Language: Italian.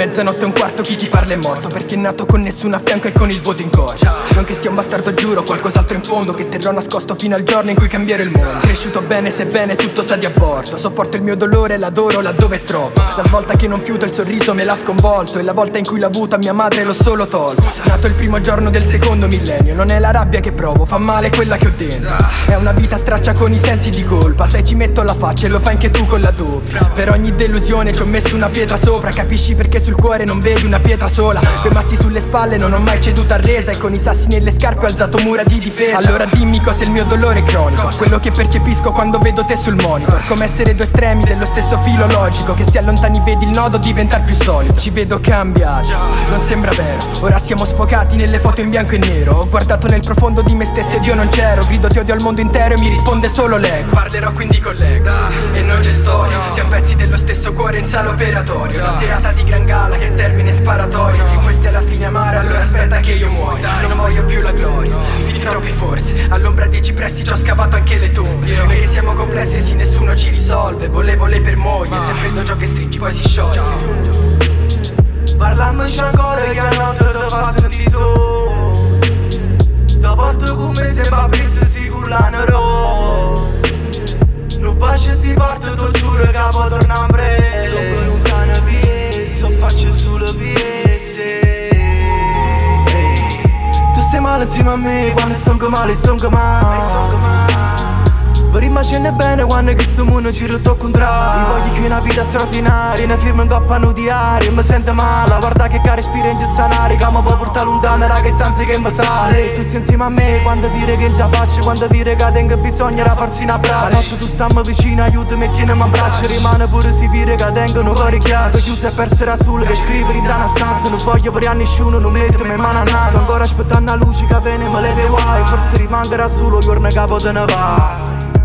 Mezzanotte e un quarto chi ti parla è morto Perché è nato con nessuno a fianco e con il voto in coscia Non che sia un bastardo giuro, qualcos'altro in fondo Che terrò nascosto fino al giorno in cui cambierò il mondo. Cresciuto bene, sebbene tutto sa di aborto Sopporto il mio dolore, l'adoro laddove è troppo. La svolta che non fiuto, il sorriso me l'ha sconvolto E la volta in cui l'ho avuto a mia madre l'ho solo tolto. Nato il primo giorno del secondo millennio Non è la rabbia che provo, fa male quella che ho dentro. È una vita straccia con i sensi di colpa Se ci metto la faccia e lo fai anche tu con la doppia. Per ogni delusione ci ho messo una pietra sopra Capisci perché sul cuore non vedi una pietra sola. Quei massi sulle spalle non ho mai ceduto a resa. E con i sassi nelle scarpe ho alzato mura di difesa. Allora dimmi cos'è il mio dolore cronico. Quello che percepisco quando vedo te sul monitor. Come essere due estremi dello stesso filo logico. Che si allontani vedi il nodo diventare più solido. Ci vedo cambiati, non sembra vero. Ora siamo sfocati nelle foto in bianco e nero. Ho guardato nel profondo di me stesso ed io non c'ero. Grido ti odio al mondo intero e mi risponde solo l'ego Parlerò quindi con l'ego e non c'è storia Dello stesso cuore in sala operatorio. La serata di gran gala che termina in sparatoria Se questa è la fine amara allora aspetta che io muoia. Non voglio più la gloria, fini troppi forse All'ombra dei cipressi ci ho scavato anche le tombe. Noi che siamo complessi e sì nessuno ci risolve Volevo lei per moglie, se freddo ciò che stringi poi si scioglie. Parlammoci ancora che a notte ti fa male insieme a me, quando sto male, sto male. Prima scende bene quando questo mondo ci rotto contrario Mi voglio più una vita straordinaria Una firma in coppano diario Mi sento male Guarda che cara respira in gestionare. Che mi può portare lontano da che stanze che mi sale. Tu sei insieme a me quando vire che già faccio Quando vire che tengo bisogno da farsi un abbraccio. Notte tu stammi vicino aiutami e tienimi in braccio. Rimane pure si vire che tengo un cuore ghiaccio Sto chiuso e perso da solo che scrivere in una stanza voglio per a nessuno non mettermi in mano a naso Ancora aspettando la luce che viene me leve guai. Forse rimangerà solo il giorno che poi te ne vai